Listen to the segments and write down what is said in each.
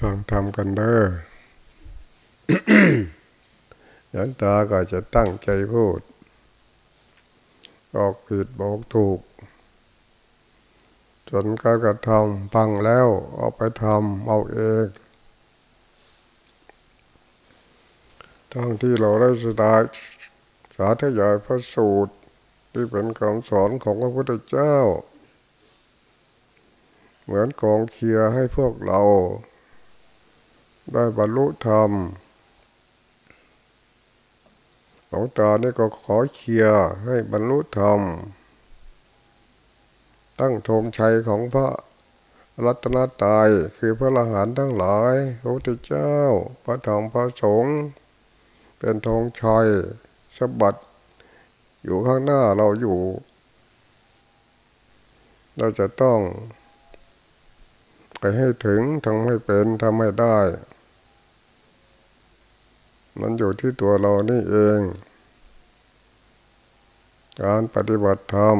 ฟังทำกันเด้อยันตาก็จะตั้งใจพูด ออกผิดบอกถูก จนการกระทำพังแล้วเอาไปทำเอาเองทั้งที่เราได้สดาสาธยายพระสูตร ที่เป็นคำสอนของพระพุทธเจ้า เหมือนกองเคียให้พวกเรา ได้บรรลุธรรมหลวงตานี่ก็ขอเคียให้บรรลุธรรม ตั้งธงชัยของพระรัตนตายคือพระละหานทั้งหลายพระพุทธเจ้า พระธรรมพระสงฆ์เป็นธงชัยสบัดอยู่ข้างหน้าเราอยู่ เราจะต้องไปให้ถึงทำให้เป็นทำให้ได้ มันอยู่ที่ตัวเรานี่เอง การปฏิบัติธรรม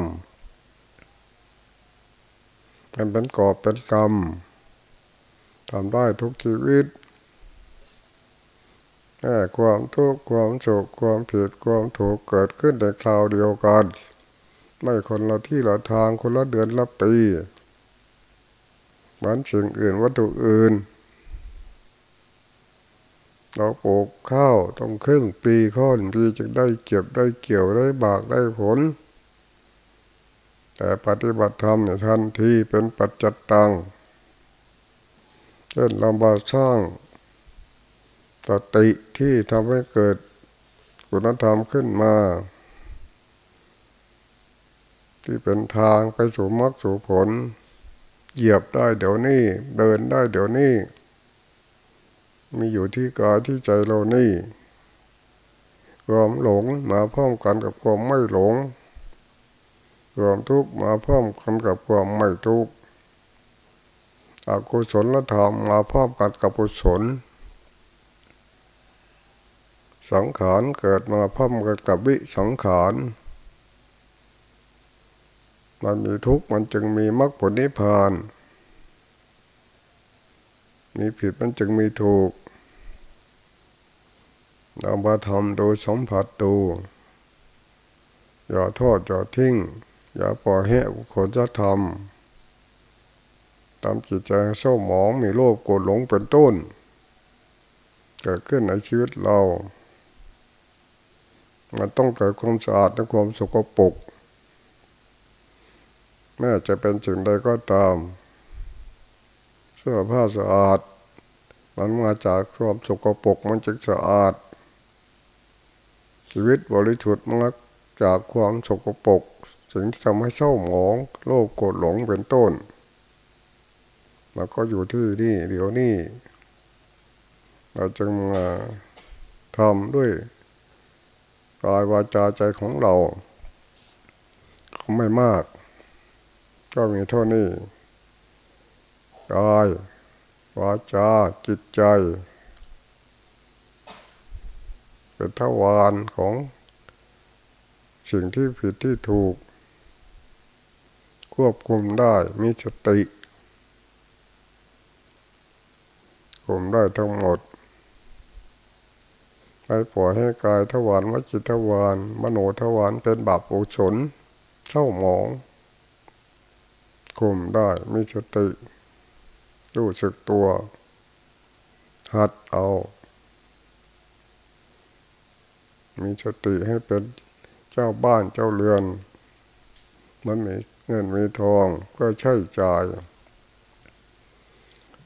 มันเป็นกอบเป็นกรรมทำได้ทุกชีวิตแค่ความทุกข์ความโศกความผิดความถูกเกิดขึ้นในคราวเดียวกัน ไม่คนละที่ละทางคนละเดือนละปีเหมือนสิ่งอื่นวัตถุอื่น เราปลูกข้าวต้องครึ่งปีข้อนปีจึงได้เก็บได้เกี่ยวได้บากได้ผล แต่ปฏิบัติธรรมเนี่ยทันทีเป็นปัจจัตตังเช่นเราบาสร้างสติที่ทำให้เกิดคุณธรรมขึ้นมา ที่เป็นทางไปสู่มรรคสู่ผล เหยียบได้เดี๋ยวนี้ เดินได้เดี๋ยวนี้ มีอยู่ที่กายที่ใจเรานี่ความหลงมาพร้อมกันกับความไม่หลงความทุกข์มาพร้อมกันกับความไม่ทุกข์อกุศลธรรมมาพร้อมกันกับกุศล สังขารเกิดมาพร้อมกันกับวิสังขารมันมีทุกข์มันจึงมีมรรคผลนิพพานมีผิดมันจึงมีถูก เรามาทำโดูสัมผัสดูอย่าทอดอย่าทิ้ง อย่าปล่อยให้คนจะทำตามจิตใจเศร้าหมองมีโลภโกรธหลงเป็นต้น เกิดขึ้นในชีวิตเรา มันต้องเกิดความสะอาดและความสกปรกแม้จะเป็นสิ่งใดก็ตาม เสื้อผ้าสะอาด มันมาจากความสกปรกมันจึงสะอาด ชีวิตบริสุทธิ์มาจากความสกปรกสิ่งที่ทำให้เศร้าหมอง โลภโกรธหลงเป็นต้นมันก็อยู่ที่นี่เดี๋ยวนี้ เราจึงมาทำด้วยกายวาจาใจของเราเขาไม่มาก ก็มีเท่านี้กายวาจาจิตใจ เป็นทวารของสิ่งที่ผิดที่ถูก ควบคุมได้มีสติคุมได้ทั้งหมดไปปล่อยให้กายทวารวจิตทวารมโนทวารเป็นบาปอุศลเศร้าหมองคุมได้มีสติรู้สึกตัว หัดเอา มีสติให้เป็นเจ้าบ้านเจ้าเรือน มันมีเงินมีทองก็ใช้จ่าย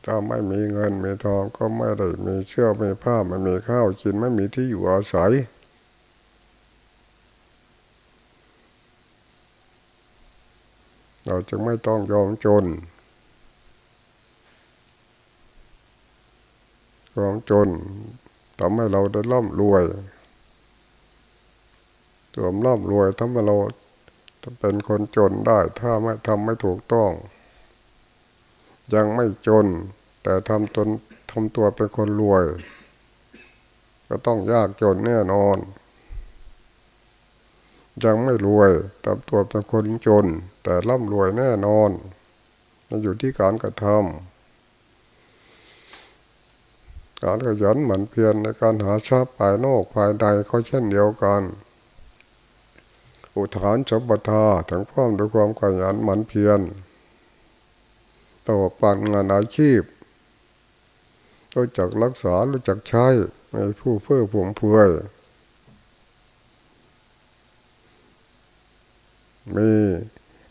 ถ้าไม่มีเงินมีทองก็ไม่ได้มีเชื่อมีผ้าไม่มีข้าวกินไม่มีที่อยู่อาศัยเราจึงไม่ต้องยอมจน ความจนทำให้เราได้ร่ำรวย ตัวร่ำรวยทำให้เราจะเป็นคนจนได้ ถ้าไม่ทำไม่ถูกต้อง ยังไม่จน แต่ทำตนทำตัวเป็นคนรวย ก็ต้องยากจนแน่นอน ยังไม่รวยทำตัวเป็นคนจน แต่ร่ำรวยแน่นอนมันอยู่ที่การกระทำการขยันหมั่นเพียรในการหาทรัพย์ภายนอกภายในเขาเช่นเดียวกัน อุทานสมบัติถึงพร้อมด้วยความขยันหมั่นเพียรต่อปันงานอาชีพรู้จักรักษารู้จักใช้ในผู้เพื่อผมเพื่อมี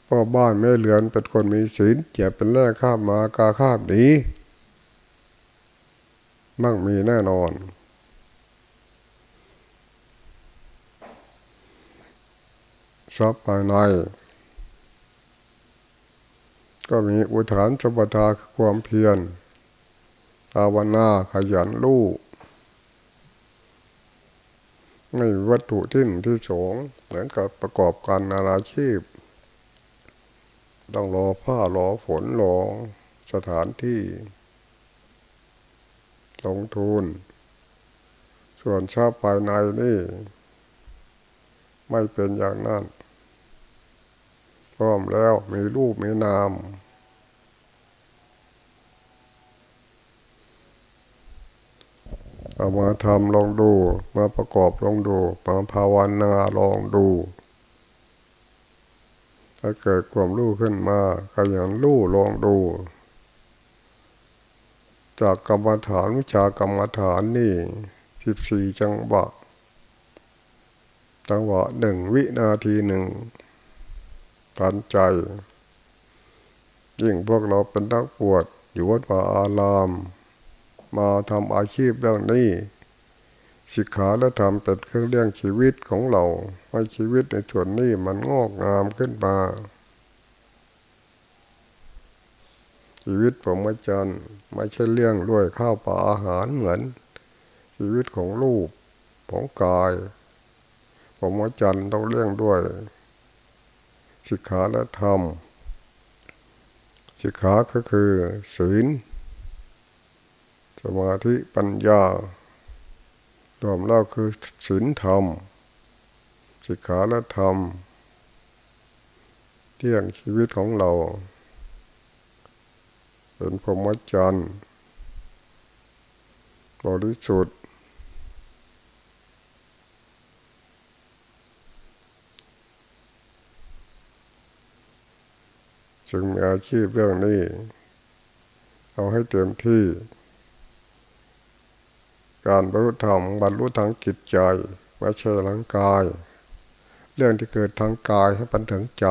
พ่อบ้านแม่เรือนเป็นคนมีศีลเจียเป็นแรกข้ามมากาข้ามหนีมั่งมีแน่นอน ทรัพย์ภายใน ก็มีอุทานสมบัติความเพียรภาวนาขยันรู้ไม่วัตถุที่หนึ่งที่สองเหมือนกับประกอบการนานาชีพ ต้องรอผ้ารอฝนรอสถานที่ ลงทุน ส่วนชาภายในนี่ ไม่เป็นอย่างนั้น พร้อมแล้วมีรูปมีนาม เอามาทำลองดู มาประกอบลองดูมาภาวนาลองดู ถ้าเกิดความรู้ขึ้นมาก็อย่างรู้ลองดู จากกรรมฐานวิชากรรมฐานนี่สิบสี่จังหวะจังหวะหนึ่งวินาทีหนึ่ง ทันใจ ยิ่งพวกเราเป็นนักปวดอยู่วัดป่าอาราม มาทำอาชีพเรื่องนี้สิกขาและทำเป็นเครื่องเลี้ยงชีวิตของเราให้ชีวิตในส่วนนี้มันงอกงามขึ้นมา ชีวิตผมอาจารย์ไม่ใช่เลี้ยงด้วยข้าวปลาอาหารเหมือน ชีวิตของลูกของกาย ผมอาจารย์ต้องเลี้ยงด้วย สิกขาและธรรมสิกขาก็คือศีลสมาธิปัญญารวมแล้วคือศีลธรรมสิกขาและธรรมเที่ยงชีวิตของเรา เป็นพรหมจรรย์บริสุทธิ์ จึงมีอาชีพเรื่องนี้ เอาให้เต็มที่ การบรรลุธรรมบรรลุทางจิตใจไม่ใช่ทางกาย เรื่องที่เกิดทางกายให้บันถึงใจ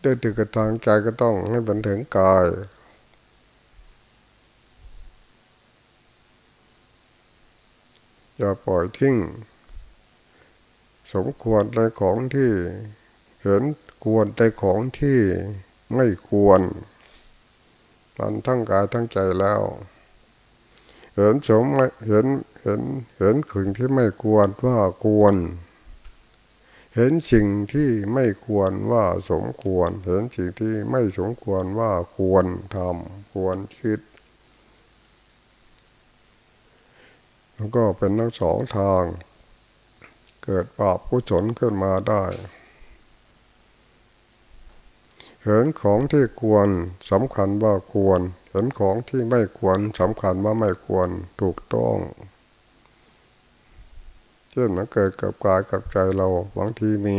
เรื่องที่เกิดทางใจก็ต้องให้บันถึงกายอย่าปล่อยทิ้ง สมควรในของที่เห็น ควรในของที่ไม่ควรมันทั้งกายทั้งใจแล้ว เห็นสมเห็นเห็นเห็นสิ่งที่ไม่ควรว่าควร เห็นสิ่งที่ไม่ควรว่าสมควร เห็นสิ่งที่ไม่สมควรว่าควรทำควรคิดแล้วก็เป็นทั้งสองทาง เกิดบาปกุศลขึ้นมาได้ เห็นของที่ควรสำคัญว่าควร เห็นของที่ไม่ควรสำคัญว่าไม่ควรถูกต้องเช่นมันเกิดกับกายกับใจเราบางทีมี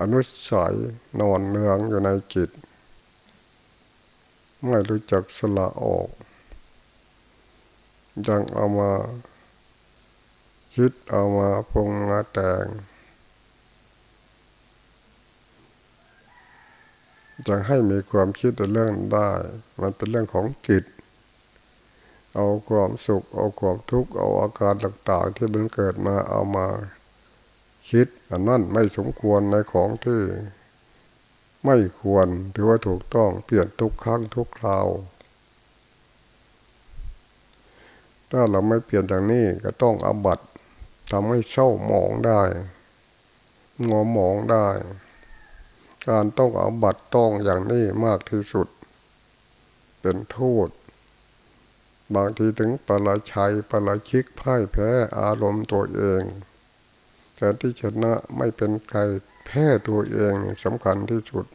อนุสัยนอนเนืองอยู่ในจิต ไม่รู้จักสละออกยังเอามาคิดเอามาปรุงมาแต่ง จะให้มีความคิดในเรื่องได้ มันเป็นเรื่องของจิต เอาความสุข เอาความทุกข์ เอาอาการต่างๆ ที่มันเกิดมาเอามาคิด อันนั้นไม่สมควรในของที่ไม่ควรถือว่าถูกต้องเปลี่ยนทุกครั้งทุกคราว ถ้าเราไม่เปลี่ยนอย่างนี้ก็ต้องอบัตทำให้เศร้าหมองได้งอหมองได้ การต้องเอาบัตรต้องอย่างนี้มากที่สุด เป็นโทษ บางทีถึงปราชัยปราชิกพ่ายแพ้อารมณ์ตัวเองแต่ที่ชนะไม่เป็นใครแพ้ตัวเองสำคัญที่สุด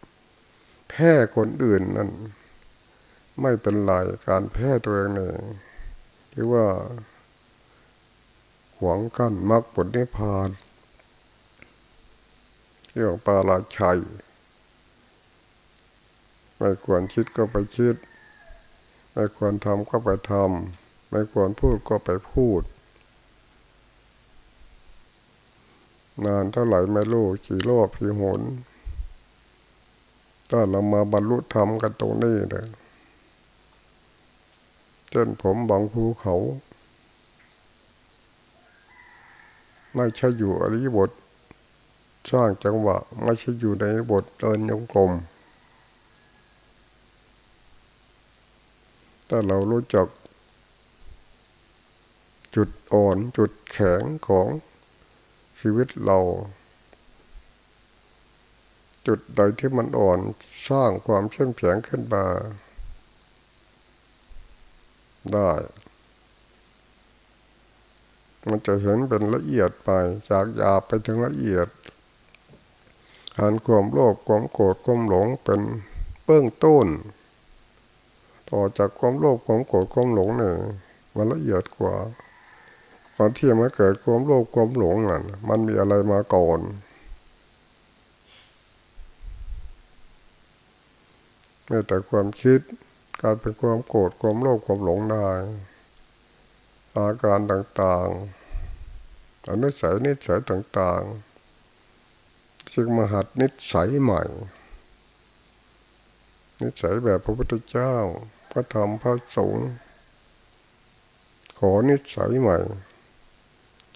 แพ้คนอื่นนั่น ไม่เป็นไรการแพ้ตัวเองเนี่ยหรือว่าหวังกั้นมรรคผลนิพพานเรื่องปาราชัย ไม่ควรคิดก็ไปคิด ไม่ควรทำก็ไปทำไม่ควรพูดก็ไปพูด นานเท่าไหร่ไม่รู้กี่รอบกี่หนถ้าเรามาบรรลุธรรมกันตรงนี้เลยเช่นผมบังภูเขา ไม่ใช่อยู่อริยบท สร้างจังหวะ ไม่ใช่อยู่ในบทเดินยงกลม ถ้าเรารู้จัก จุดอ่อนจุดแข็งของชีวิตเรา จุดใดที่มันอ่อนสร้างความเข้มแข็งขึ้นมา ได้มันจะเห็นเป็นละเอียดไปจากหยาบไปถึงละเอียดหันความโลภความโกรธความหลงเป็นเบื้องต้น ต่อจากความโลภความโกรธความหลงเนี่ยมันละเอียดกว่าก่อนที่มันเกิดความโลภความหลงนั่นมันมีอะไรมาก่อนไม่แต่ความคิดการเป็นความโกรธความโลภความหลงได้อาการต่างๆอนุสัยนิสัยต่างๆจึงมาหัดนิสัยใหม่ นิสัยแบบพระพุทธเจ้า พระธรรมพระสงฆ์ขอนิสัยใหม่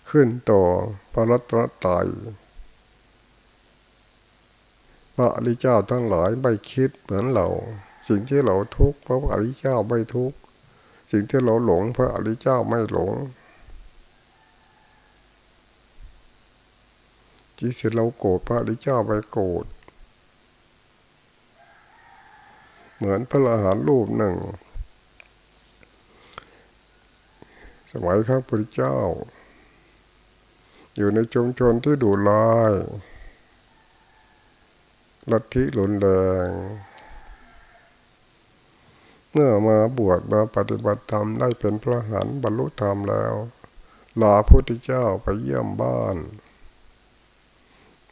ขึ้นต่อพระรัตนตรัยพระอริเจ้าทั้งหลายไม่คิดเหมือนเรา สิ่งที่เราทุกข์พระอริเจ้าไม่ทุกข์สิ่งที่เราหลง พระอริเจ้าไม่หลงที่เราโกรธพระอริเจ้าไม่โกรธ เหมือนพระอรหันต์รูปหนึ่ง สมัยข้าพระเจ้า อยู่ในชุมชนที่ดูลายลัทธิหลุนแรงเมื่อมาบวชมาปฏิบัติธรรมได้เป็นพระหันบรรลุธรรมแล้วลาพระพุทธเจ้าไปเยี่ยมบ้าน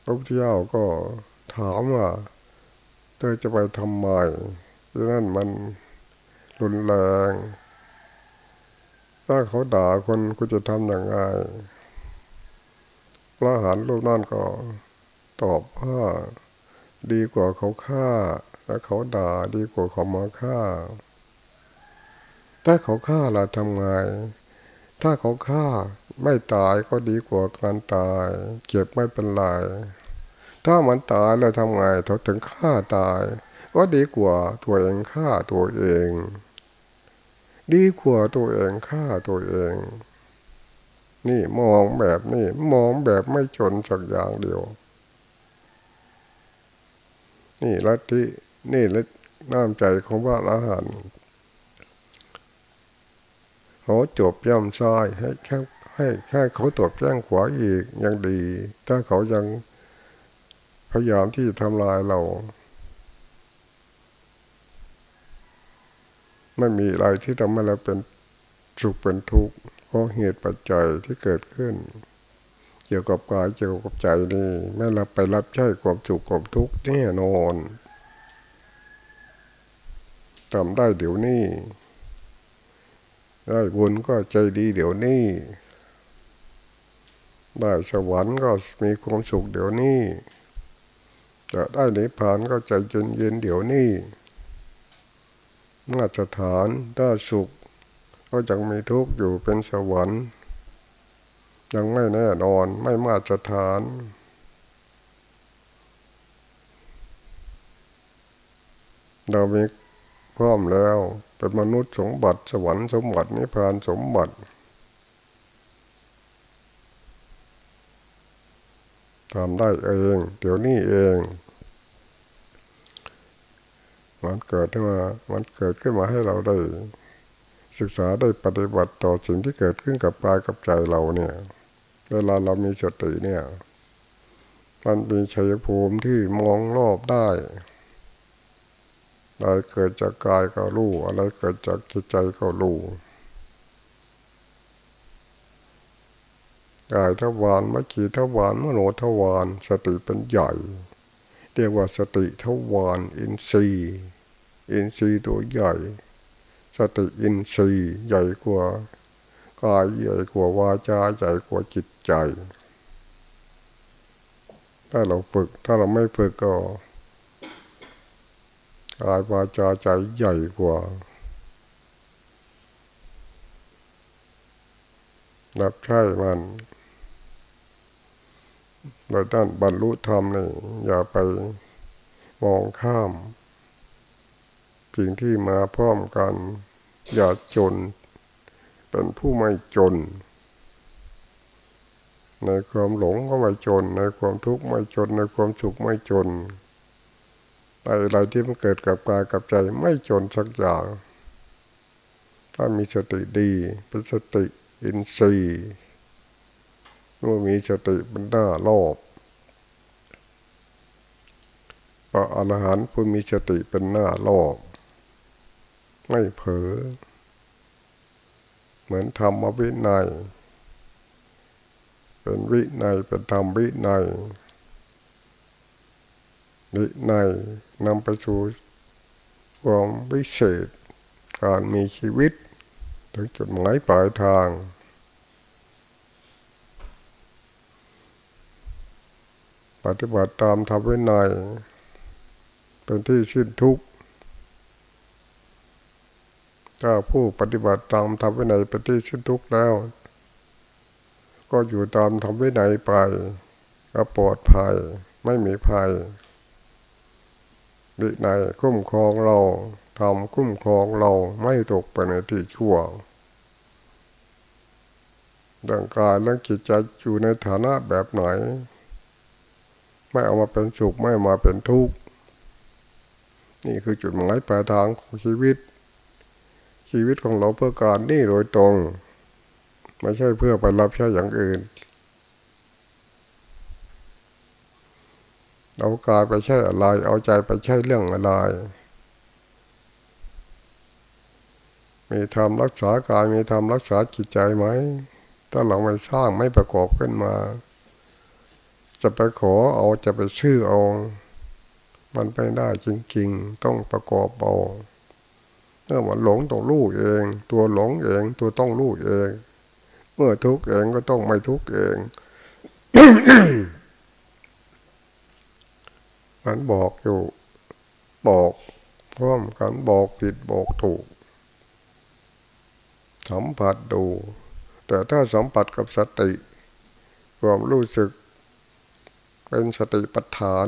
พระพุทธเจ้าก็ถามว่า เธอจะไปทำไม ดังนั้นมันรุนแรง ถ้าเขาด่าคนคุณจะทำอย่างไรพระหันรูปนั่นก็ตอบว่าดีกว่าเขาฆ่า และเขาด่าดีกว่าเขามาฆ่า ถ้าเขาฆ่าเราทำไง ถ้าเขาฆ่าไม่ตายก็ดีกว่าการตายเจ็บไม่เป็นไรถ้ามันตายเราทำไงเขาถึงฆ่าตาย ก็ดีกว่าตัวเองฆ่าตัวเอง ดีกว่าตัวเองฆ่าตัวเอง นี่มองแบบนี้มองแบบไม่จนสักอย่างเดียว นี่ลัทธินี่ละน้ำใจของพระอรหันต์เขาจบย่ำซ้ายให้แค่ให้แค่เขาตบแจ้งขวาอีกยังดี ถ้าเขายังพยายามที่จะทำลายเรา ไม่มีอะไรที่ทำให้เราเป็นสุขเป็นทุกข์เพราะเหตุปัจจัยที่เกิดขึ้น เกี่ยวกับกายเกี่ยวกับใจนี่แม้เราไปรับใช้ความสุขความทุกข์แน่นอนทำได้เดี๋ยวนี้ ได้บุญก็ใจดีเดี๋ยวนี้ ได้สวรรค์ก็มีความสุขเดี๋ยวนี้จะได้นิพพานก็ใจเย็นเย็นเดี๋ยวนี้ มาตรฐานถ้าสุข ก็จะมีทุกข์อยู่เป็นสวรรค์ ยังไม่แน่นอนไม่มาตรฐาน เรามีพร้อมแล้วเป็นมนุษย์สมบัติสวรรค์สมบัตินิพพานสมบัติทำได้เอง เดี๋ยวนี้เอง มันเกิดขึ้นมา มันเกิดขึ้นมาให้เราได้ ศึกษาได้ปฏิบัติต่อสิ่งที่เกิดขึ้นกับกายกับใจเราเนี่ย เวลาเรามีสติเนี่ย มันเป็นชัยภูมิที่มองรอบได้อะไรเกิดจากกายก็รู้ อะไรเกิดจากจิตใจก็รู้กายทวารมัจขีทวารมโนทวารสติเป็นใหญ่ เรียกว่าสติทวารอินทรีย์ อินทรีย์ตัวใหญ่ สติอินทรีย์ใหญ่กว่ากายใหญ่กว่าวาจาใหญ่กว่าจิตใจ ถ้าเราฝึกถ้าเราไม่ฝึกก็กายวาจาใจใหญ่กว่านับใช่มันโดยท่านบรรลุธรรมนี่อย่าไปมองข้าม สิ่งที่มาพร้อมกัน อย่าจน เป็นผู้ไม่จน ในความหลงก็ไม่จน ในความทุกข์ไม่จน ในความสุขไม่จนอะไรที่มันเกิดกับกายกับใจไม่จนสักอย่างถ้ามีสติดีเป็นสติอินทรีย์เมื่อมีสติเป็นหน้ารอบพระอรหันต์ผู้มีสติเป็นหน้ารอบ ไม่เผลอเหมือนธรรมวินัยเป็นวินัยเป็นธรรมวินัยวินัยนำไปสู่ความวิเศษ การมีชีวิต ถึงจุดหมายปลายทาง ปฏิบัติตามธรรมวินัยเป็นที่สิ้นทุกข์ ถ้าผู้ปฏิบัติตามธรรมวินัยป็นที่สิ้นทุกข์แล้ว ก็อยู่ตามธรรมวินัยไปก็ปลอดภัยไม่มีภัยวินัยคุ้มครองเราทำคุ้มครองเราไม่ตกไปในที่ชั่วดังกายและจิตใจอยู่ในฐานะแบบไหน ไม่เอามาเป็นสุขไม่มาเป็นทุกข์นี่คือจุดหมายปลายทางของชีวิต ชีวิตของเราเพื่อการนี่โดยตรง ไม่ใช่เพื่อไปรับใช้อย่างอื่น เอากายไปใช้อะไร เอาใจไปใช้เรื่องอะไร มีธรรมรักษากายมีธรรมรักษาจิตใจไหม ถ้าเราไม่สร้างไม่ประกอบขึ้นมา จะไปขอเอาจะไปชื่อเอา มันไปได้จริง ๆ ต้องประกอบเอา เมื่อมันหลงต้องรู้เอง ตัวหลงเอง ตัวต้องรู้เอง เมื่อทุกข์เองก็ต้องไม่ทุกข์เองมันบอกอยู่ บอกพร้อมกันบอกผิดบอกถูก สัมผัสดู แต่ถ้าสัมผัสกับสติความรู้สึก เป็นสติปัฏฐาน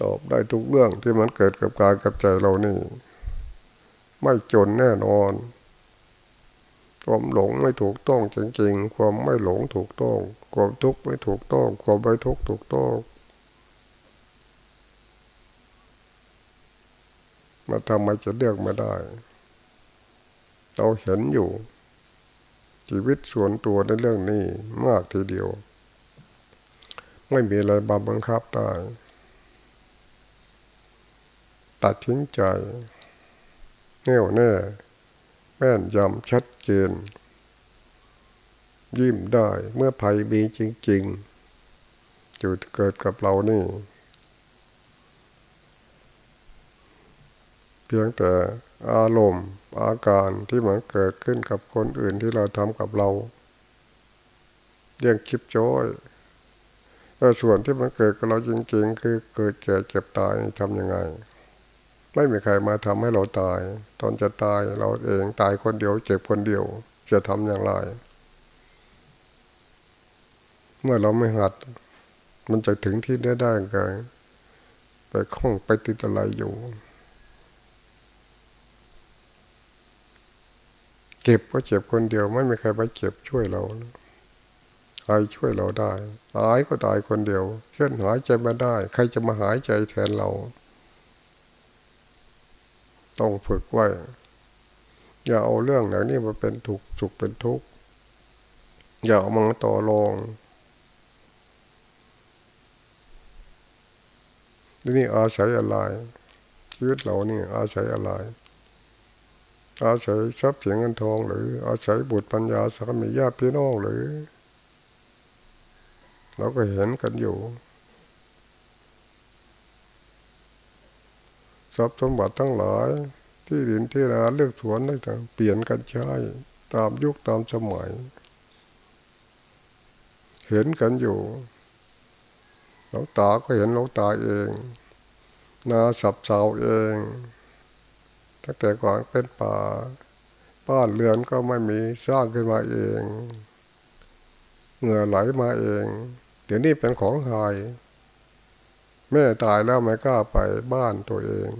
ตอบได้ทุกเรื่องที่มันเกิดกับกายกับใจเรานี่ ไม่จนแน่นอนความหลงไม่ถูกต้องจริงๆ ความไม่หลงถูกต้องความทุกข์ไม่ถูกต้อง ความไม่ทุกข์ถูกต้องมาทำไมจะเลือกไม่ได้ เราเห็นอยู่ ชีวิตส่วนตัวในเรื่องนี้มากทีเดียว ไม่มีอะไรบังคับได้ ตัดทิ้งใจ แน่วแน่แม่นยำชัดเจน ยิ้มได้เมื่อภัยมีจริงๆอยู่เกิดกับเรานี่ เพียงแต่อารมณ์อาการที่มันเกิดขึ้นกับคนอื่นที่เราทำกับเราเรื่องคิปจ้ยแต่ส่วนที่มันเกิดกับเราจริง ๆ คือเกิดแก่เจ็บตายทำยังไง ไม่มีใครมาทำให้เราตาย ตอนจะตายเราเองตายคนเดียว เจ็บคนเดียว จะทำอย่างไร เมื่อเราไม่หัด มันจะถึงที่ได้ได้ไงไปคล้องไปติดอะไรอยู่ เจ็บก็เจ็บคนเดียว ไม่มีใครมาเจ็บช่วยเราใครช่วยเราได้ตายก็ตายคนเดียวเคลื่อนหายใจมาได้ ใครจะมาหายใจแทนเรา ต้องฝึกไว้ อย่าเอาเรื่องไหนนี่มาเป็นถูกสุขเป็นทุกข์ อย่าเอามาต่อรองนี่อาศัยอะไรชีวิตเรานี่อาศัยอะไร อาศัยทรัพย์สินเงินทอง หรือ อาศัยบุตรปัญญาสามีญาติพี่น้องหรือ เราก็เห็นกันอยู่ ทรัพย์สมบัติทั้งหลาย ที่ดินที่นาเลือกสวนต่างเปลี่ยนกันใช้ตามยุคตามสมัย เห็นกันอยู่หลวงตาก็เห็นหลวงตาเอง นาสับเสาเองตั้งแต่ก่อนเป็นป่าบ้านเรือนก็ไม่มีสร้างขึ้นมาเองเหงื่อไหลมาเอง เดี๋ยวนี้เป็นของหาย แม่ตายแล้วไม่กล้าไปบ้านตัวเอง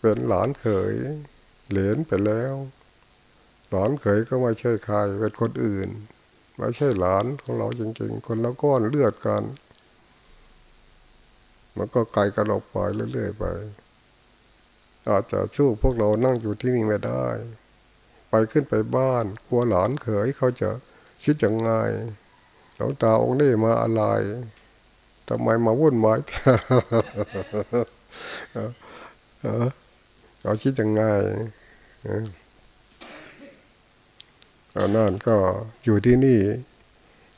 เป็นหลานเขย เหลนไปแล้ว หลานเขยก็ไม่ใช่ใครเป็นคนอื่นไม่ใช่หลานของเราจริง ๆ คนละก้อนเลือดกันมันก็ไกลกันออกไปเรื่อยๆไป อาจจะสู้พวกเรานั่งอยู่ที่นี่ไม่ได้ ไปขึ้นไปบ้านกลัวหลานเขยเขาจะคิดยังไงหลวงตาองค์นี้มาอะไร ทำไมมาวุ่นวายเขาคิดยังไงอันนั้นก็อยู่ที่นี่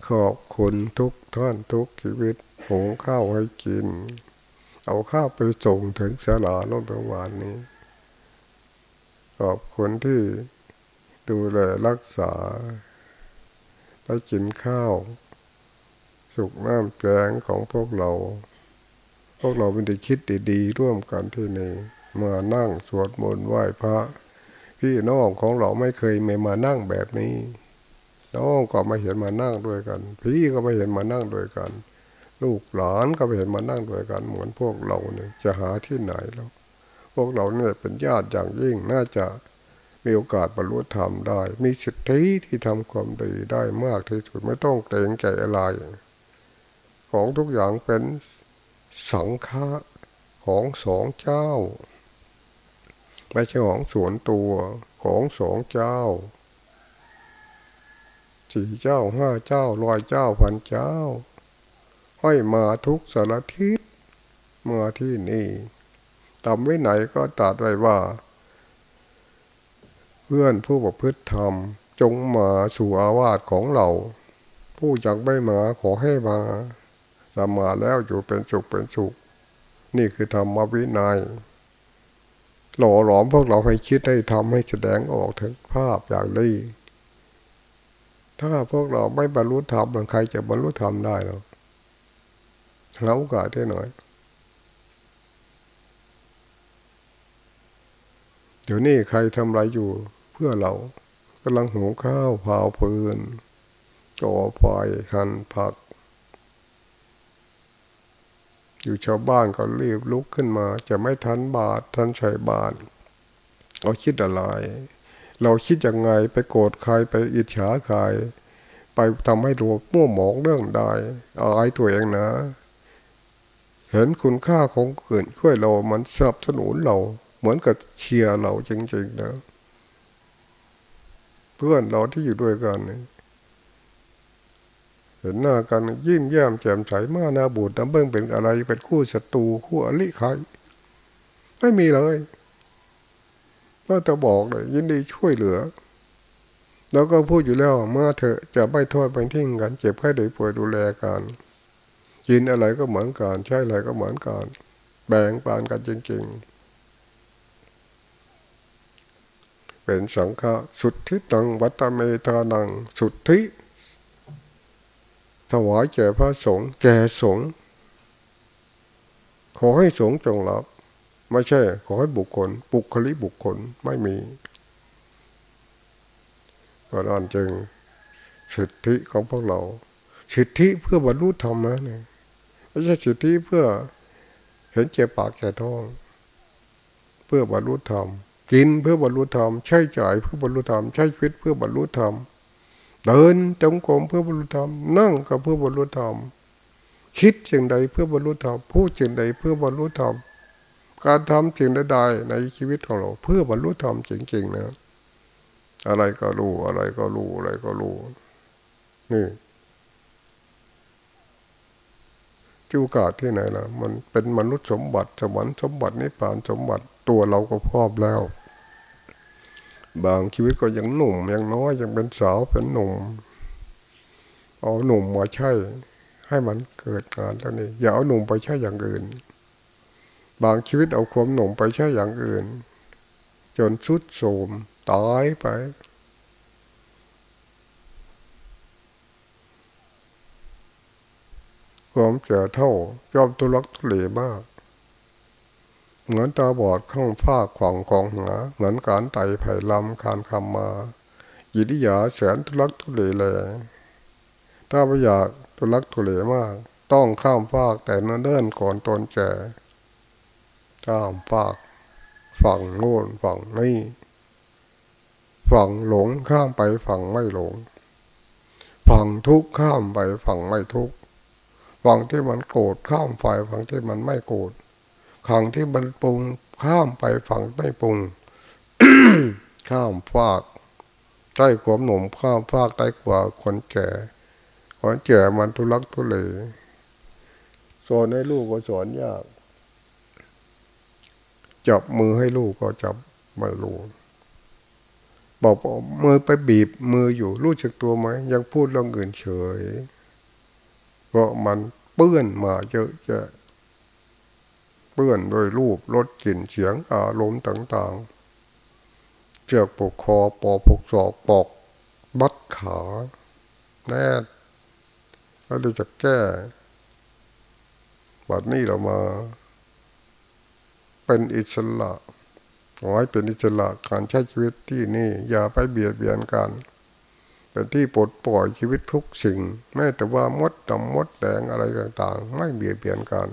ขอบคุณทุกท่านทุกชีวิตหุงข้าวให้กิน เอาข้าวไปส่งถึงสลาโน่นประวานนี้ ขอบคุณที่ดูแลรักษาได้กินข้าว สุกน้ำแกงของพวกเรา พวกเราเป็นได้คิดดีๆร่วมกันที่นี่มานั่งสวดมนต์ไหว้พระพี่น้องของเราไม่เคยไม่มานั่งแบบนี้น้องก็มาเห็นมานั่งด้วยกัน พี่ก็มาเห็นมานั่งด้วยกัน ลูกหลานก็ไปเห็นมานั่งด้วยกัน เหมือนพวกเราเนี่ยจะหาที่ไหนแล้ว พวกเราเนี่ยเป็นญาติอย่างยิ่งน่าจะมีโอกาสบรรลุธรรมได้ มีสิทธิที่ทำความดีได้มากที่สุดไม่ต้องเกรงใจอะไร ของทุกอย่างเป็นสังฆะของสองเจ้า ไม่ใช่ของส่วนตัวของสองเจ้าสี่เจ้าห้าเจ้าร้อยเจ้าพันเจ้าให้มาทุกสารทิศมาที่นี่ทำไว้ไหนก็ตัดไว้ว่า เพื่อนผู้ประพฤติธรรม จงมาสู่อาวาสของเรา ผู้จักไม่มาขอให้มา ทำมาแล้วอยู่เป็นสุขเป็นสุข นี่คือธรรมวินัยหล่อหลอมพวกเราให้คิดให้ทำให้แสดงออกถึงภาพอย่างนี้ถ้าพวกเราไม่บรรลุธรรมใครจะบรรลุธรรมได้หรอกหาโอกาสได้หน่อยเดี๋ยวนี้ใครทำอะไรอยู่เพื่อเรากำลังหูข้าวเผาพืนก่อไฟหั่นผัก อยู่ชาวบ้านก็รีบลุกขึ้นมา จะไม่ทันบาททันใส่บาทเราคิดอะไร เราคิดยังไงไปโกรธใครไปอิจฉาใคร ไปทำให้ตัวมั่วหมองเรื่องใดอายตัวเองนะ เห็นคุณค่าของเกินช่วยเรามันสนับสนุนเรา เหมือนกับเชียร์เราจริงๆนะเพื่อนเราที่อยู่ด้วยกันเนี่ย เห็นหน้ากันยิ้มแย้มแจ่มใสมาหน้าบูดน้ำเบิ้งเป็นอะไรเป็นคู่ศัตรูคู่อริใครไม่มีเลยก็จะบอกเลย ยินดีช่วยเหลือ แล้วก็พูดอยู่แล้วมาเถอะจะไม่โทษไปทิ้งกัน เจ็บแค่ได้ป่วยดูแลกันกินอะไรก็เหมือนกันใช้อะไรก็เหมือนกันแบ่งปานกันจริง ๆเป็นสังฆะสุดทิตังวัตเมธานัง สุดทิ ถวายแก่พระสงฆ์แก่สงฆ์ขอให้สงฆ์จงรับ ไม่ใช่ ขอให้บุคคลบุคลิบุคคลไม่มีก็นั่นจึงสิทธิของพวกเรา สิทธิเพื่อบรรลุธรรมนะเนี่ยไม่ใช่สิทธิเพื่อเห็นเจ็บปากแก่ท้อง เพื่อบรรลุธรรม กินเพื่อบรรลุธรรม ใช้จ่ายเพื่อบรรลุธรรม ใช้ชีวิตเพื่อบรรลุธรรม เดินจงกรมเพื่อบรรลุธรรม นั่งก็เพื่อบรรลุธรรม คิดสิ่งใดเพื่อบรรลุธรรม พูดสิ่งใดเพื่อบรรลุธรรม การทำสิ่งใดในชีวิตของเรา เพื่อบรรลุธรรมจริงๆนะ อะไรก็รู้อะไรก็รู้อะไรก็รู้นี่ทจูกาที่ไหนล่ะ มันเป็นมนุษย์สมบัติสวรรค์สมบัตินิพพานสมบัติตัวเราก็พร้อมแล้ว บางชีวิตก็ยังหนุ่มยังน้อยยังเป็นสาวเป็นหนุ่ม เอาหนุ่มมาใช่ให้มันเกิดงานแล้วนี่อย่าเอาหนุ่มไปใช้อย่างอื่น บางชีวิตเอาความหนุ่มไปใช้อย่างอื่น จนสุดโทมตายไป ความเจอเท่ายอมตุลักทุเลมาก เหมือนตาบอดข้างผ้าขวางกองหา เหมือนการไต่ไผ่ลำคานคำมายิริยาแสนทุลักทุเลเลยถ้าไม่อยากทุลักทุเลมาก ต้องข้ามภาคแต่นเดินก่อนตนแก่ข้ามภาคฝั่งโน้นฝั่งนี้ฝั่งหลงข้ามไปฝั่งไม่หลง ฝั่งทุกข้ามไปฝั่งไม่ทุกฝั่งที่มันโกรธข้ามไปฝั่งที่มันไม่โกรธ ฝังที่มันปรุงข้ามไปฝั่งไม่ปรุง ข้ามฟากใต้ความหนุ่มข้ามฟากใต้กว่าคนแก่คนแก่มันทุลักทุเลสอนให้ลูกก็สอนยาก จับมือให้ลูกก็จับไม่รู้บอกมือไปบีบมืออยู่รู้จักตัวไหมยังพูดเรื่องอื่นเฉยเพราะมันเปื้อนมาเยอะแยะ เปื้อนโดยรูปรสกลิ่นเสียงอารมณ์ต่างๆ เจือกปกคอปอปกศอกปอกบัดขาแน่แล้วเราจะแก้บัดนี้เรามา เป็นอิสระขอให้เป็นอิสระการใช้ชีวิตที่นี่ อย่าไปเบียดเบียนกันเป็นที่ปลดปล่อยชีวิตทุกสิ่ง แม้แต่ว่ามดดำมดแดงอะไรต่างๆ ไม่เบียดเบียนกัน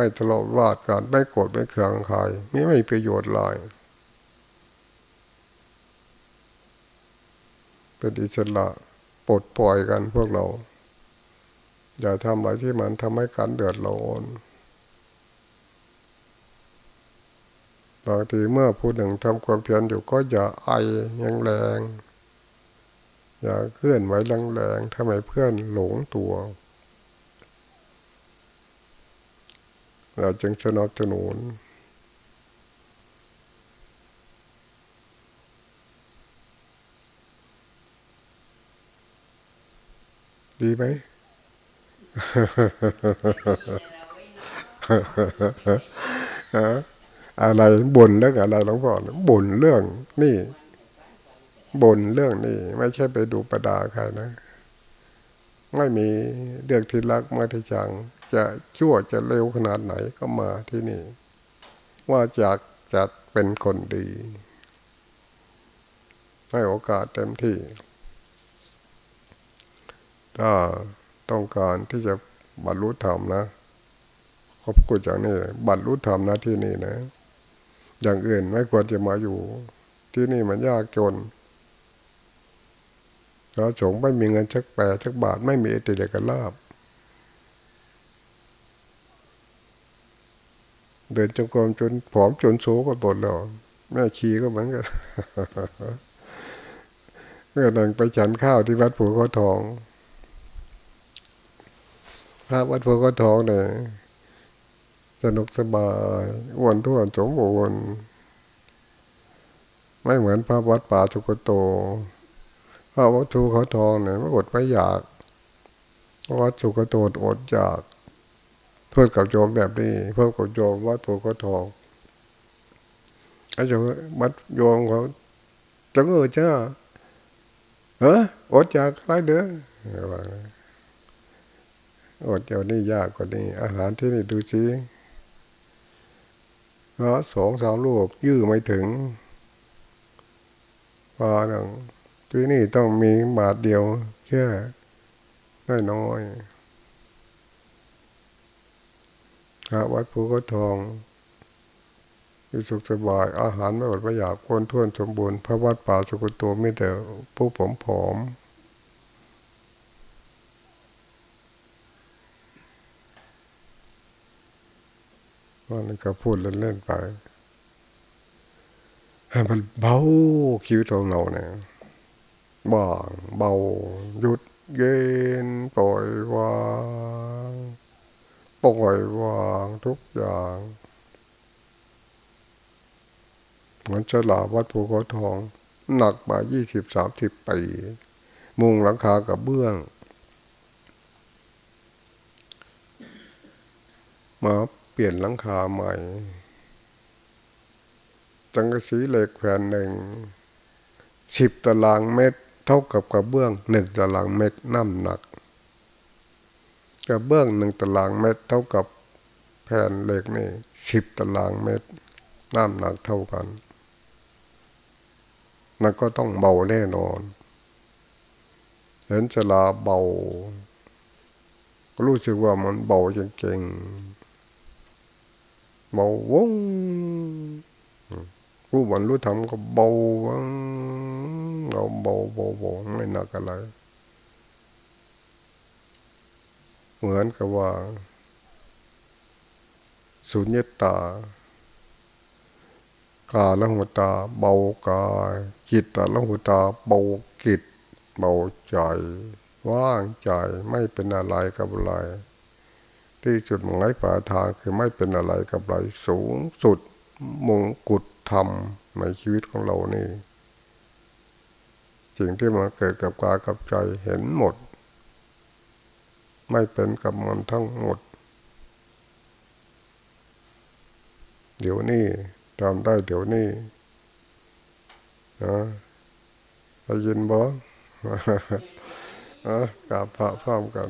ไม่ทะเลาะวาดกันไม่โกรธไม่เคืองใครไม่ไม่ประโยชน์เลยเป็นอิสระปลดปล่อยกันพวกเรา อย่าทำอะไรที่มันทำให้กันเดือดร้อนบางทีเมื่อผู้หนึ่งทำความเพียรอยู่ก็อย่าไอยังแรง อย่าเคลื่อนไหวแรงๆทำไมเพื่อนหลงตัว เราจึงสนับสนุนดีไหมอะไรบ่นเรื่องอะไรหลวงพ่อบ่นเรื่องนี่บ่นเรื่องนี้ไม่ใช่ไปดูประดาใครนะ ไม่มีเรื่องที่รักมาที่จัง จะชั่วจะเร็วขนาดไหนก็มาที่นี่ ว่าจากจะเป็นคนดี ให้โอกาสเต็มที่ ถ้าต้องการที่จะบรรลุธรรมนะขอบคุณอย่างนี้บรรลุธรรมนะที่นี่นะ อย่างอื่นไม่ควรจะมาอยู่ ที่นี่มันยากจนพระสงไม่มีเงินชักแปรชักบาทไม่มีอติเดกลาบ เดินจงกรมจนผอมจนโซก็ปวดแล้วแม่ชีก็เหมือนกันเมื่อนั่งไปฉันข้าวที่วัดผัวก็ทอง พระวัดผัวก็ทองเนี่ยสนุกสบายอ้วนท้วนสมบูรณ์ไม่เหมือนพระวัดป่าสุกโตพระวัตถุเขาทองเนี่ยไม่อดไม่อยากวัดสุกโตอดอยาก พื่อกับโยมแบบนี้เพื่อกับโยมวัดผูเขาทองไอ้โยมวัดโยมเขาจังเออจ้าเอออดอยากไรเด้ออดเดี๋ยวนี้ยากกว่านี้ อาหารที่นี่ดูสิเพราะสองสามลูกยื้อไม่ถึงพอหนึ่งที่นี่ต้องมีบาทเดียวแค่น้อยๆ ครับวัดภูเขาทองอยู่สุขสบาย อาหารไม่อดไม่อยากคนท้วนสมบูรณ์พระวัดป่าสุกโตมีแต่ผู้ผมผอมวันก็พูดเล่นๆไปให้มันเบาคิวของเราเนี่ยบางเบาหยุดเย็นปล่อยวาง ปล่อยวางทุกอย่าง เหมือนฉลาวัดภูเขาทอง หนักมายี่สิบสามสิบปี มุงหลังคากับเบื้อง มาเปลี่ยนหลังคาใหม่จังกะสีเหล็กแผ่นหนึ่งสิบตารางเมตร เท่ากับกระเบื้องหนึ่งตารางเมตรน้ำหนัก กระเบื้องหนึ่งตารางเมตร เท่ากับแผ่นเหล็กนี่สิบตารางเมตร น้ำหนักเท่ากันมันก็ต้องเบาแน่นอน เห็นชลาเบา ก็รู้สึกว่ามันเบาจริงๆเบาวงผู้บรรลุธรรมก็เบาวงเราเบาเบาเบาไม่หนักอะไร เหมือนกับว่าสุญญตากาลหุตาเบากายจิตตาลหุตาเบากิจเบาใจว่างใจไม่เป็นอะไรกับอะไร ที่จุดหมายปลายทางคือไม่เป็นอะไรกับอะไรสูงสุดมงกุฎธรรมในชีวิตของเรานี่สิ่งที่มันเกิดกับกายกับใจเห็นหมด ไม่เป็นกับมันทั้งหมด เดี๋ยวนี้ทำได้เดี๋ยวนี้นะได้ยินบ่อะกราบพระพร้อมกัน